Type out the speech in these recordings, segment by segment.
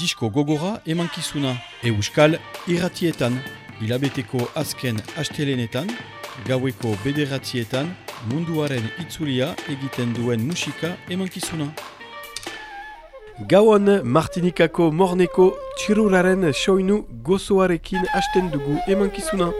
disko gogora emankizuna euskal irratietan hilabeteko azken astelenetan gaueko bederatzietan munduaren itzulia egiten duen musika emankizuna. Gauan Martinikako morneko txiruraren soinu gozoarekin hasten dugu emankizuna.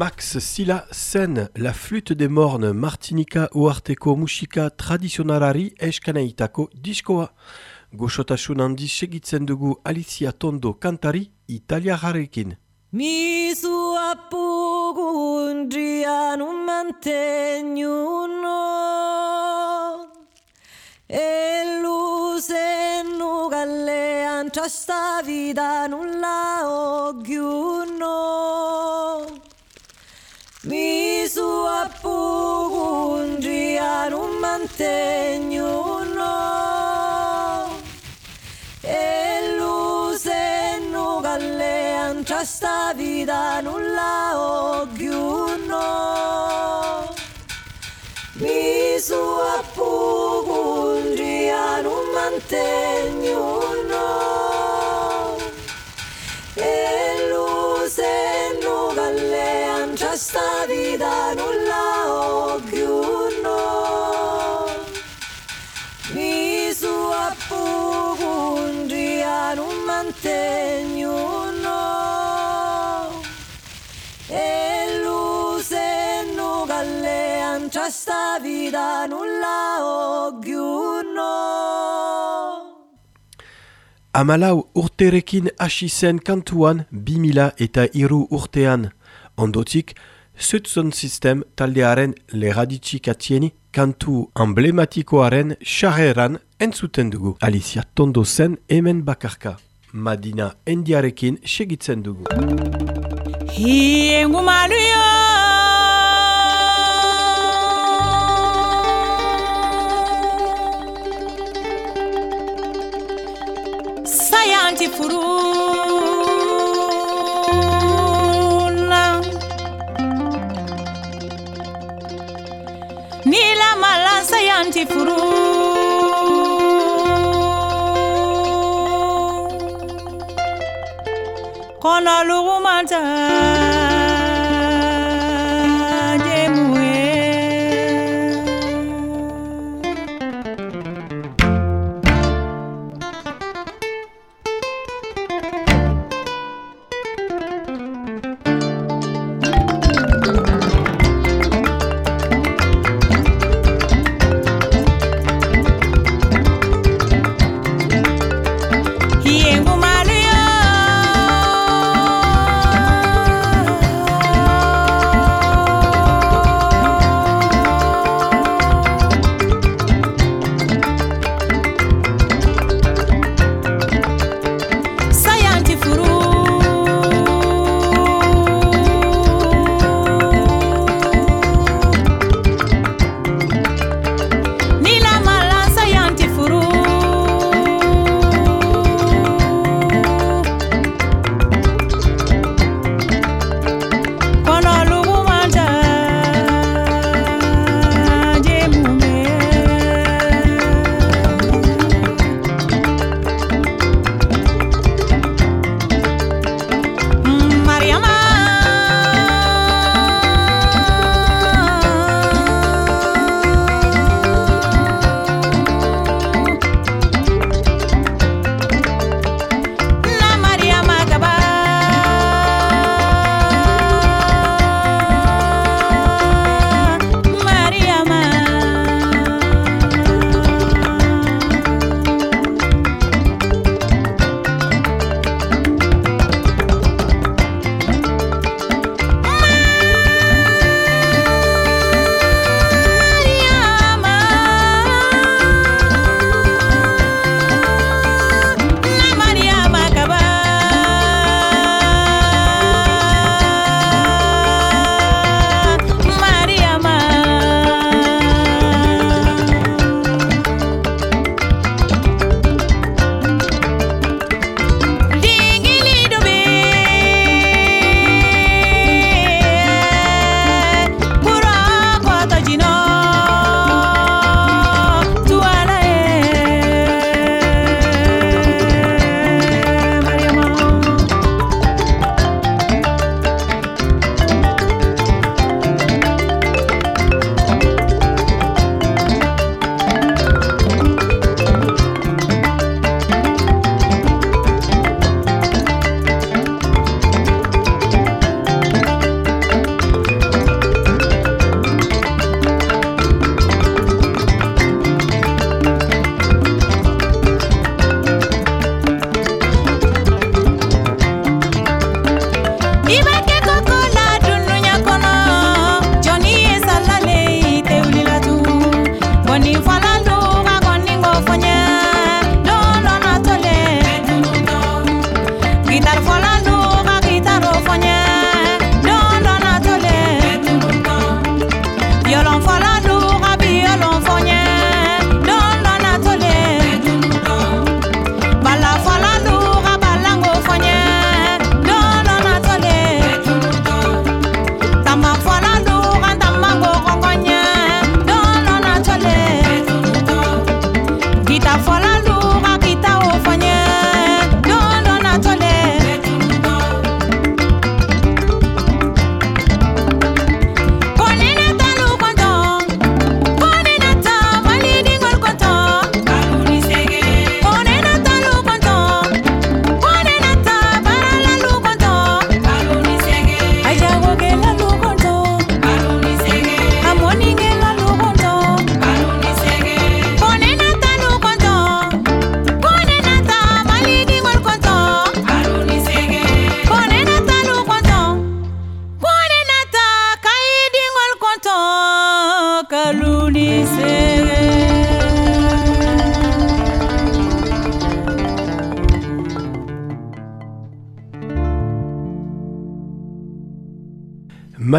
Max Silla Sen, la flûte des mornes, Martinica Oarteko Mushika Tradizionalari Eskanaitako Diskoa. Goxotasun handiz Alicia Tondo kantari italiarrarekin. Misu appugu undrian un mantegnu no. E luse nu gallean sta vita nulla ogiu no. Misu appugu undrian un mantegnu a sta vita nulla ho giunno mi su a pugungia non mantengo no. E lo se no galle ancia sta vita nulla vida nulla oggiuno Amalau urterekin hasi zen kantuan bimila eta hiru urtean. Ondotik, Zutzon System taldearen leraditxik atieni kantu emblematikoaren xarreran entzuten dugu. Alicia Tondo zen hemen bakarka. Madina endiarekin segitzen dugu. Hiengu maluyo Sayanti furuna Nila mala sayanti furu Kono lugumata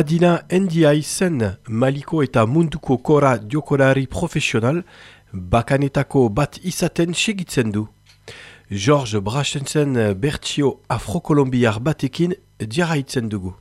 Madina Ndiaye zen Maliko eta munduko kora diokolari profesional bakanetako bat izaten segitzen du. George Brashensen bertsio afrokolombiar batekin diaraitzen dugu.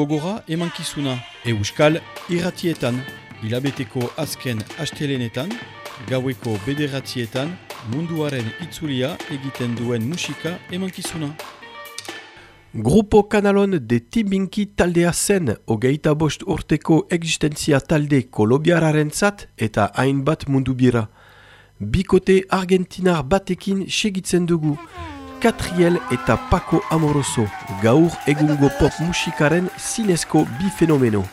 gogora emankizuna euskal irratietan hilabeteko azken astelenetan, gaueko bederatzietan munduaren itzulia egiten duen musika emankizuna. Grupo Kanalon de Timbinki taldea zen hogeita bost urteko existentzia talde kolobiararen zat eta hainbat mundu bira. Bikote argentinar batekin segitzen dugu, Catriel eta Paco Amoroso, gaur egungo pop Mushikaren Sinesco bifenomeno.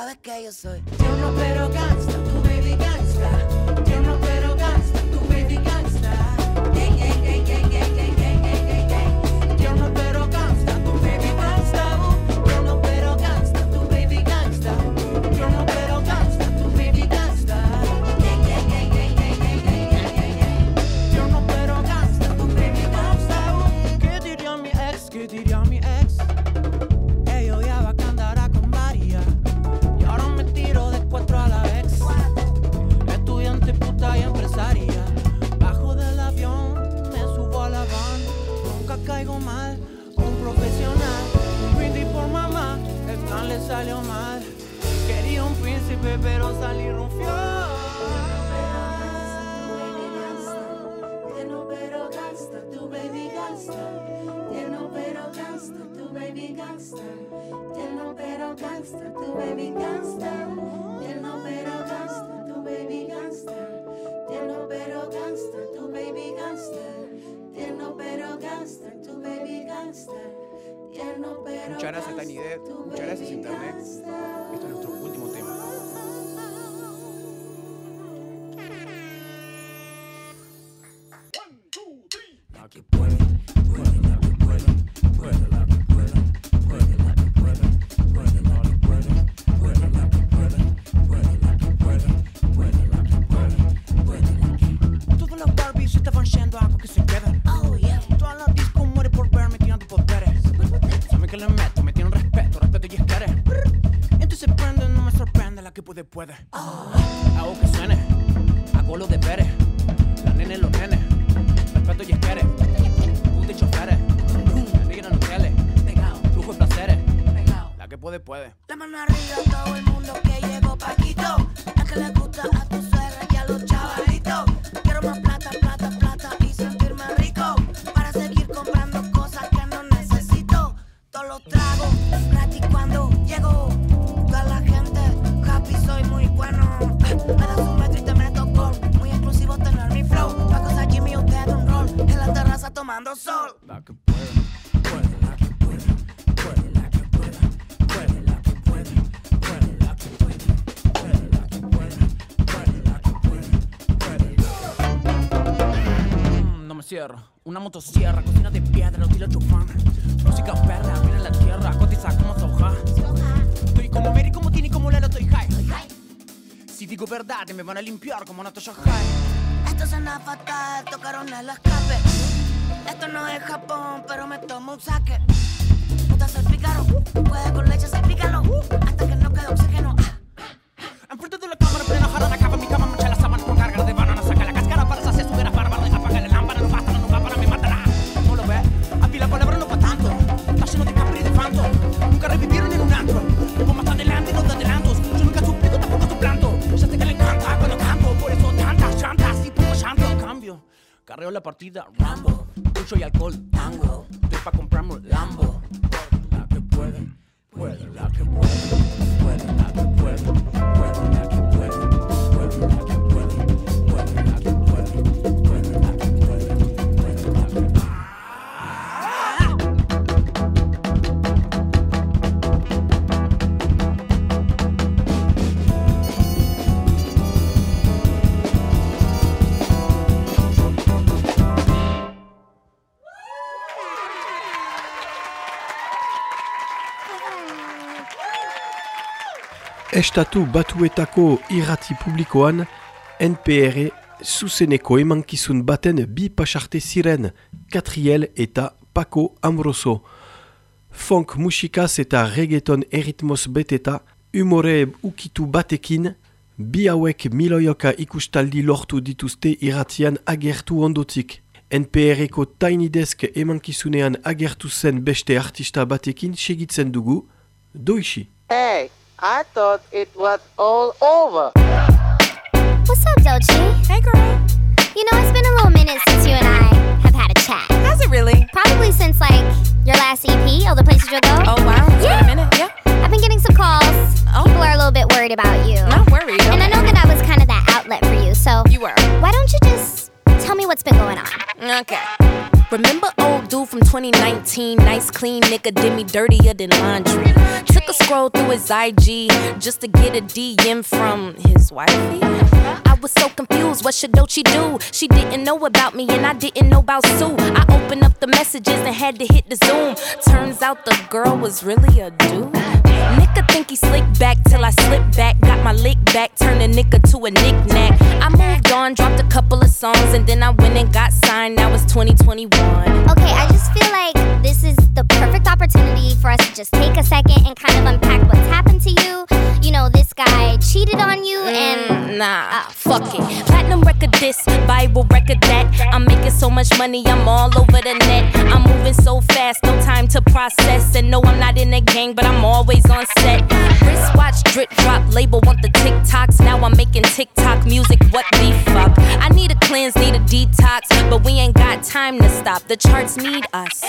sabes que yo soy. Yo no pero canso. pero salí rufiado. Te no pero gasta tu baby gasta, te no pero gasta tu baby gasta, te no pero gasta tu baby gasta, te no pero gasta tu baby gasta, te pero gasta tu baby gasta, te no pero gasta tu baby gasta. Muchas gracias, Tanidet. Muchas gracias, Internet. Esto es nuestro último que pueden, pueden la que pueden, pueden, pueden, pueden, pueden, pueden, pueden, algo que se queden. Oh yeah. Toda la disco muere por verme tirando poderes. Saben que le meto, me tienen respeto, respeto y estaré. Entonces prenden, no me sorprende la que puede, puede. verdad y me van a limpiar como no te Esto suena fatal, tocaron el escape. Esto no es Japón, pero me tomo un saque. Puta, salpicaron, puede con leche, salpícalo. Hasta que no quede oxígeno. Ah. Carreo la partida, Rambo, mucho y alcohol, tango, estoy pa' comprarme un Lambo, la que puede, puede, la que puede, Estatu batuetako irrati publikoan, NPR zuzeneko emankizun baten bi pasarte ziren, Katriel eta Paco Amoroso. Funk musikaz eta reggaeton erritmoz beteta, humore ukitu batekin, bi hauek miloioka ikustaldi lortu dituzte irratian agertu ondotik. NPR-eko Tiny Desk emankizunean agertu zen beste artista batekin segitzen dugu, doixi. Hey, I thought it was all over. What's up, Dochi? Hey, girl. You know, it's been a little minute since you and I have had a chat. Has it really? Probably since, like, your last EP, All the Places You'll Go. Oh, wow. It's Yeah. been a minute. Yeah. I've been getting some calls. Oh. People are a little bit worried about you. Not worried. And I know that I was kind of that outlet for you, so You were. why don't you just tell me what's been going on? Okay. Remember old dude from 2019? Nice, clean nigga did me dirtier than laundry. Took a scroll through his IG just to get a DM from his wifey. I was so confused. What should Dochi do? She didn't know about me and I didn't know about Sue. I opened up the messages and had to hit the zoom. Turns out the girl was really a dude. Nigga think he slick back till I slip back. Got my lick back, turned a nigga to a knick-knack. I moved on, dropped a couple of songs, and then I went and got signed. Now it's 2021. Okay, I just feel like this is the perfect opportunity for us to just take a second and kind of unpack what's happened to you. You know, this guy cheated on you and. Mm, nah, fuck it. Platinum record this, Bible record that. I'm making so much money, I'm all over the net. I'm moving so fast, no time to process. And no, I'm not in a gang, but I'm always on set. Wristwatch, drip drop, label want the TikToks. Now I'm making TikTok music, what the fuck? I need a cleanse, need a detox, but we ain't got time to stop. The charts need us.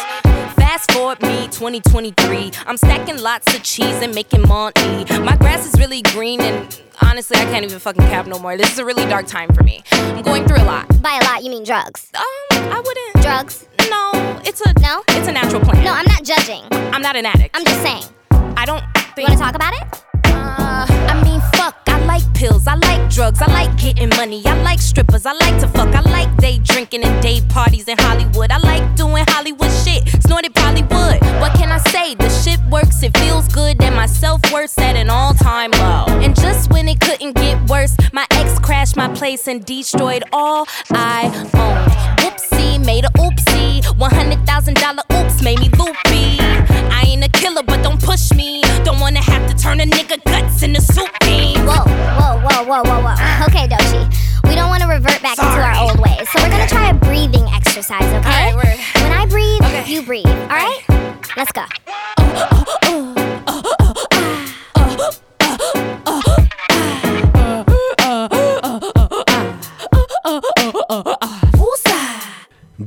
Fast forward me, 2023. I'm stacking lots of cheese and making money. My grass is really green and honestly, I can't even fucking cap no more. This is a really dark time for me. I'm going through a lot. By a lot, you mean drugs. Um, I wouldn't. Drugs? No, it's a No? It's a natural plant. No, I'm not judging. I'm not an addict. I'm just saying. I don't You think. wanna talk about it? Uh, I mean, fuck. I like pills. I like drugs. I like getting money. I like strippers. I like to fuck. I like day drinking and day parties in Hollywood. I like doing Hollywood shit. Snorted Bollywood. What can I say? The shit works. It feels good. And my self worth at an all time low. And just when it couldn't get worse, my ex crashed my place and destroyed all I owned. Whoopsie, made a oopsie. $100,000 oops made me loopy. I ain't a killer, but don't push me. Don't wanna have to turn a nigga guts into soup beans. Whoa, whoa, whoa, whoa, whoa, whoa. Okay, Dochi. We don't want to revert back into our old ways. So we're gonna try a breathing exercise, okay? Alright, we're- when I breathe, Okay. you breathe. Alright? Let's go. Oh, oh, oh,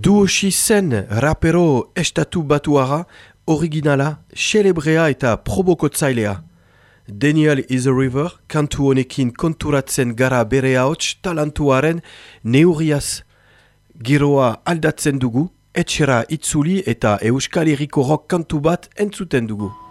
Duoshi zen rapero estatu batuara, originala, celebrea eta probokotzailea. Daniel is a river, kantu honekin konturatzen gara bere ahots talantuaren neuriaz. Giroa aldatzen dugu, etxera itzuli eta euskal rock kantu bat entzuten dugu.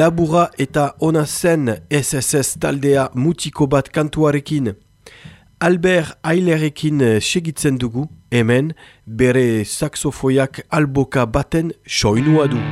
Labura eta ona zen SSS taldea mutiko bat kantuarekin. Albert Ailerekin segitzen dugu, hemen bere saxofoiak alboka baten soinua du.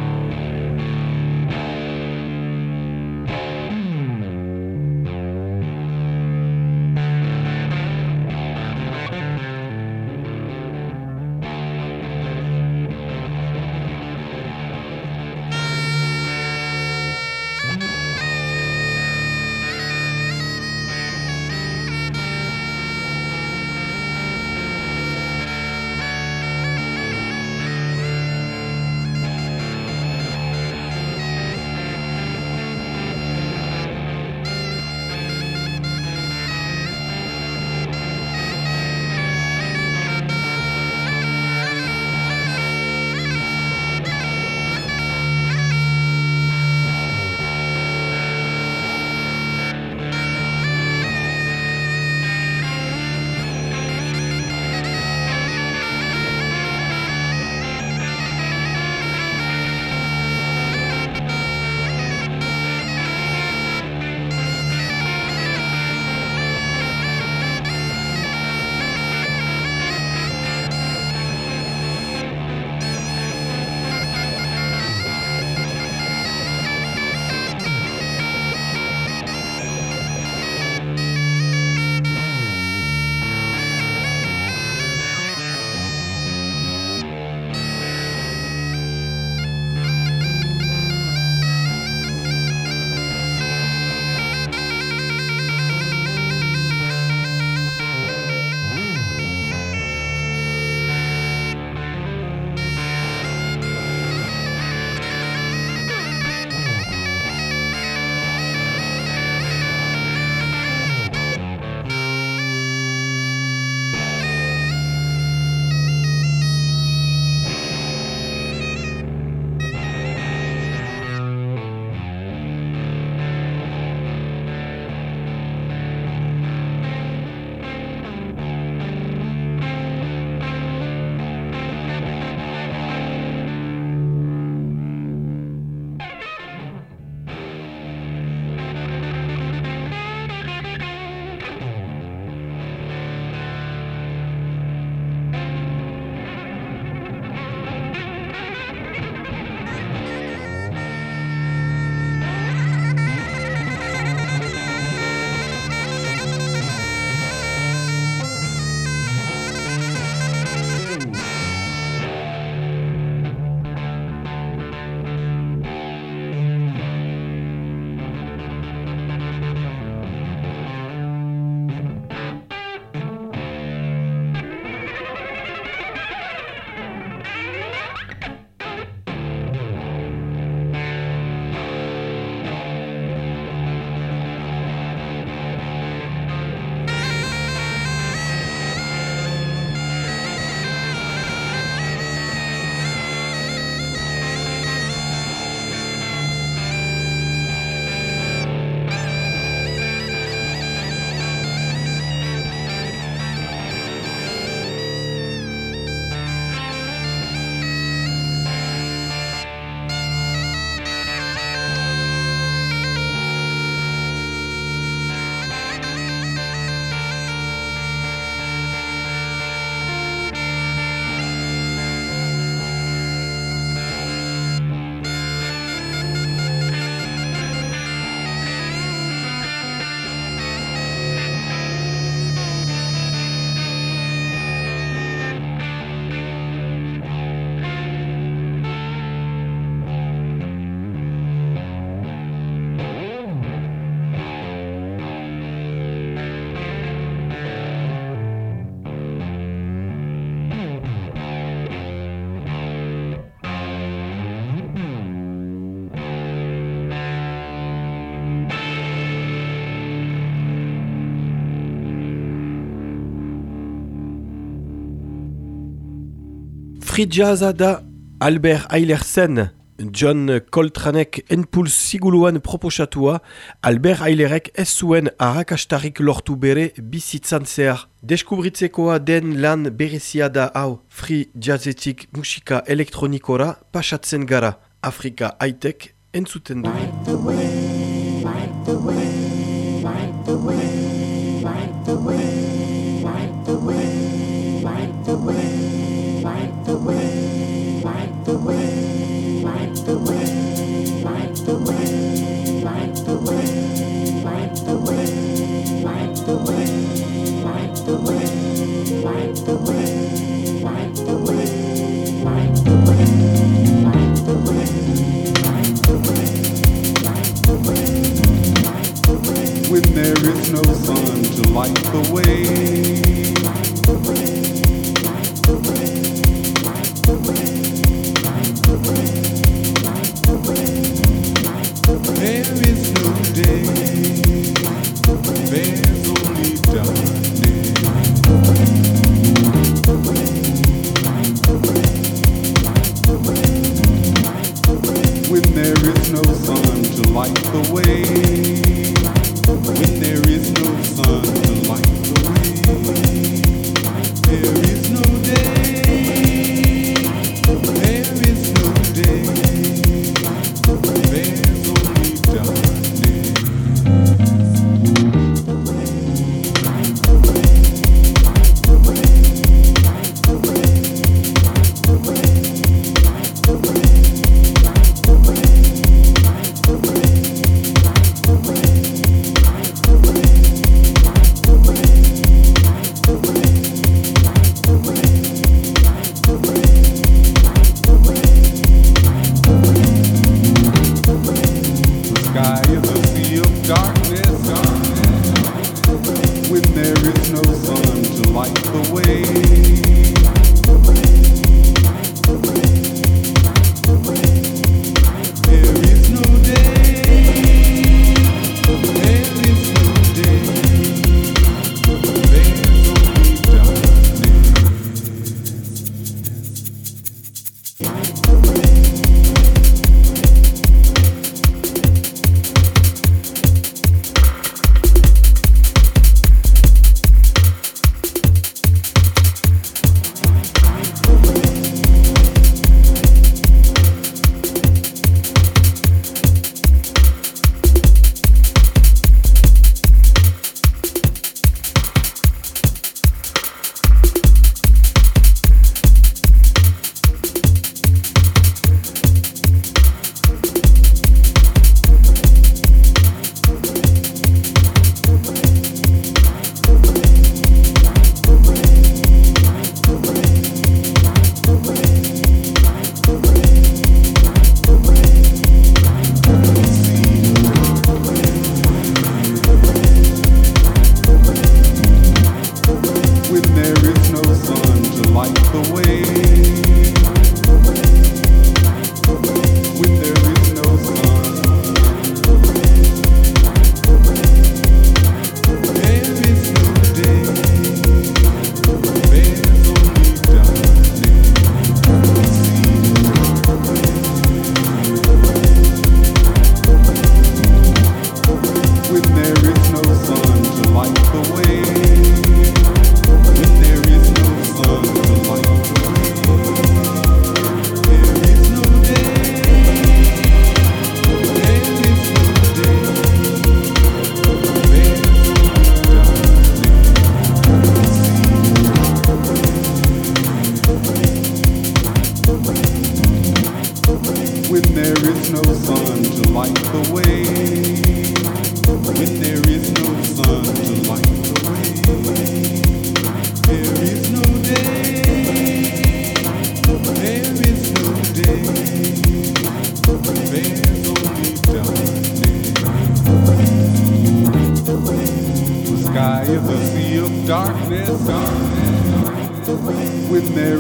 Free jazza da Albert Eilersen, John Coltranek enpuls siguluan proposatua, Albert Eilerek ez zuen arrakastarik lortu bere bizitzan zehar. Deskubritzekoa den lan berezia da hau, free jazzetik musika elektronikora pasatzen gara, Afrika haitek entzuten dugu. There is no sun to light the way. There is no day, darkness. When there is no sun to light the way. When there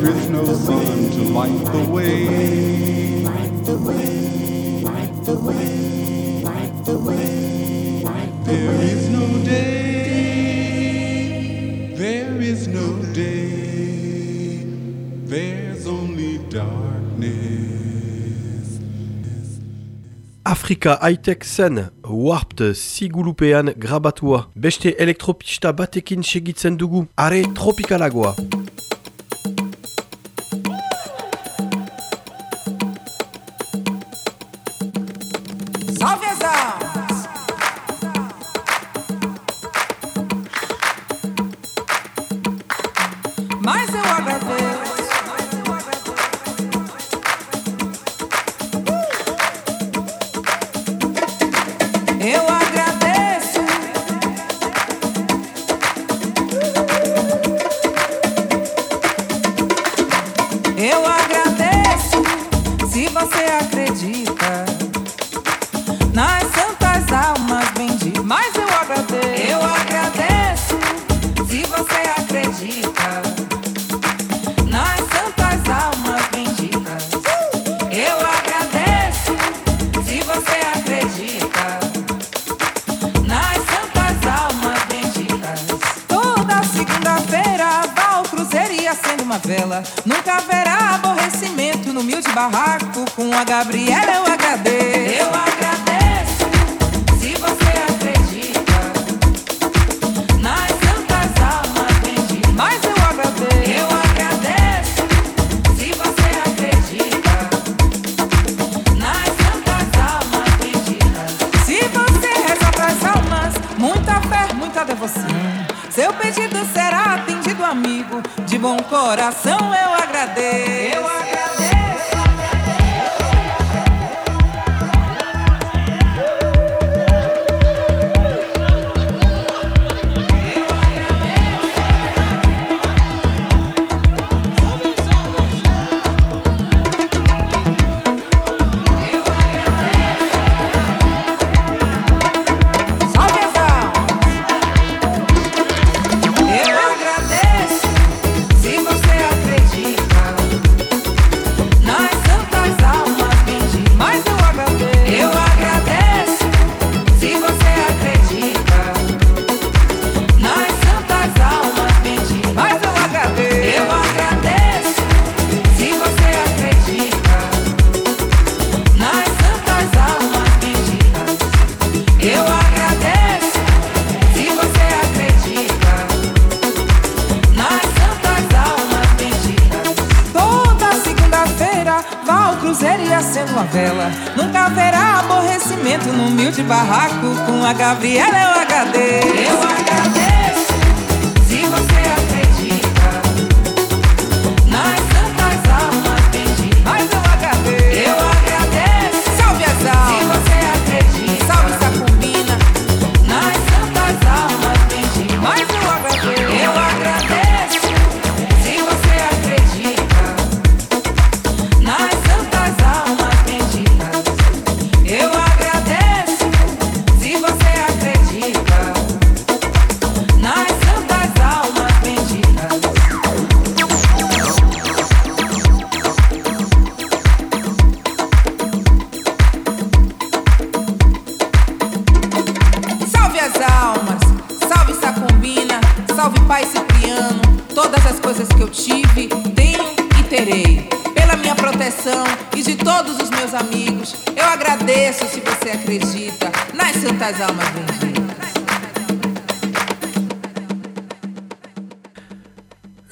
there is no sun to light the way. There is no day. There is no day. There's only darkness. Afrika high-tech zen, warped sigulupean grabatua. Beste elektropista batekin segitzen dugu, are tropikalagoa. com a Gabriela eu agradeço. Eu agradeço se você acredita nas santas almas benditas. Mas eu agradeço. Eu agradeço se você acredita nas santas almas benditas. Se você reza pras almas, muita fé, muita devoção. Seu pedido será atendido, amigo. De bom coração eu agradeço. Eu agradeço. de barraco com a Gabriela é o HD. Eu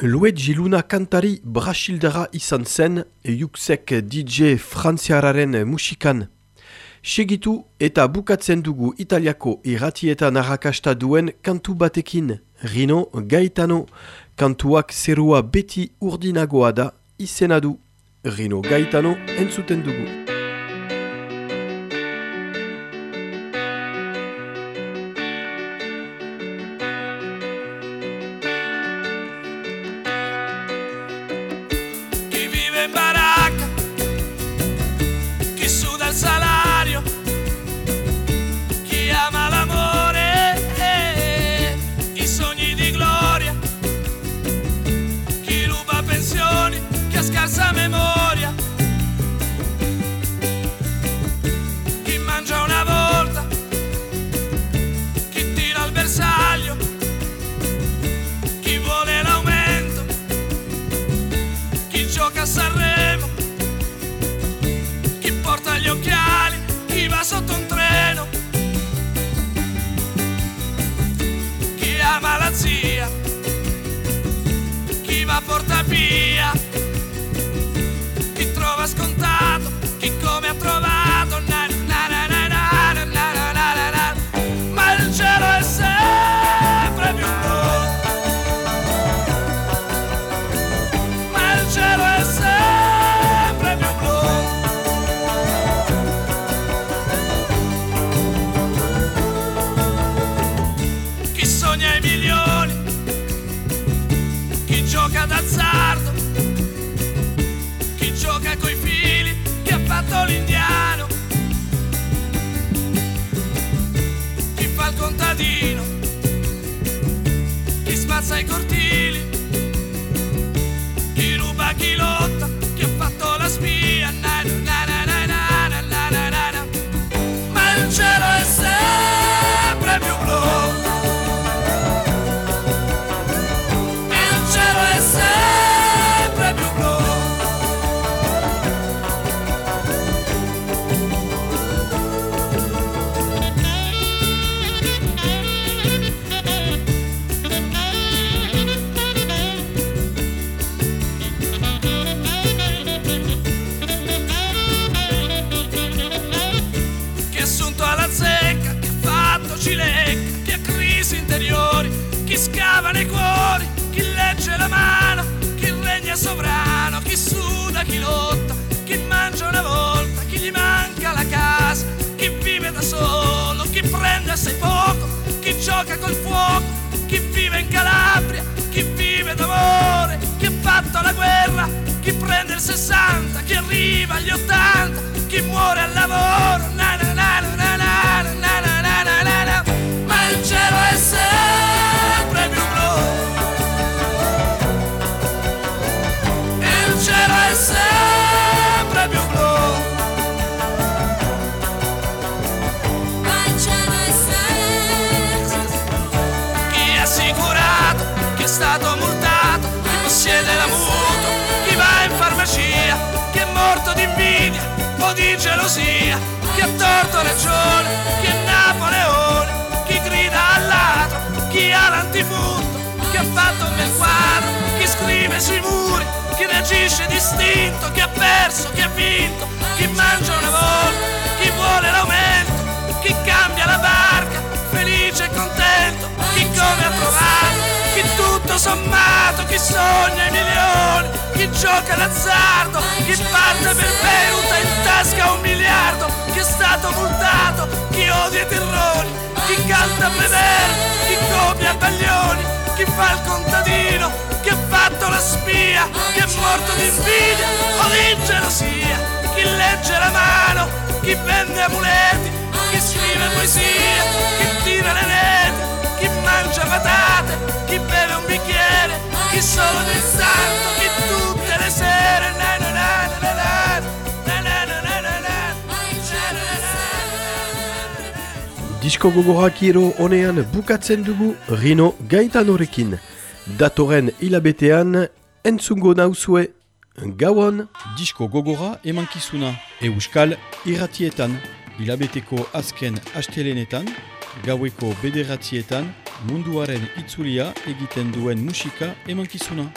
Luetji Luna kantari Brasildara izan zen Juxek DJ Frantziararen musikan. Segitu eta bukatzen dugu Italiako irratietan arrakasta duen kantu batekin, Rino Gaetano, kantuak zerua beti urdinagoa da izena du. Rino Gaetano entzuten. Rino Gaetano entzuten dugu. piazza e cortili. Prende assai poco, chi gioca col fuoco, chi vive in Calabria, chi vive d'amore, chi ha fatto la guerra, chi prende il 60, chi arriva agli 80, chi muore al lavoro, na na na na na na na na na na na na. ma il cielo è sempre più blu. Il cielo è sempre invidia o di gelosia, chi ha torto ragione, chi è Napoleone, chi grida al ladro, chi ha l'antifurto, chi ha fatto un bel quadro, chi scrive sui muri, chi reagisce distinto, chi ha perso, chi ha vinto, chi mangia una volta, chi vuole l'aumento, chi cambia la barca, felice e contento, chi come ha trovato, tutto sommato, chi sogna i milioni, chi gioca d'azzardo, chi parte per Beirut in tasca un miliardo, chi è stato multato, chi odia i terroni, chi canta vedere, chi copia baglioni, chi fa il contadino, chi ha fatto la spia, chi è morto di invidia o di gelosia, chi legge la mano, chi vende amuleti, chi scrive poesia, chi tira le reti, chi mangia patate, chi beve un bicchiere, chi solo nel santo, chi tutte le sere, Disko gogorakiro honean bukatzen dugu Rino Gaetanorekin. Datoren hilabetean entzungo nauzue gauan Disko gogora emankizuna Euskal irratietan hilabeteko azken astelenetan gaueko bederatzietan munduaren itzulia egiten duen musika emankizuna.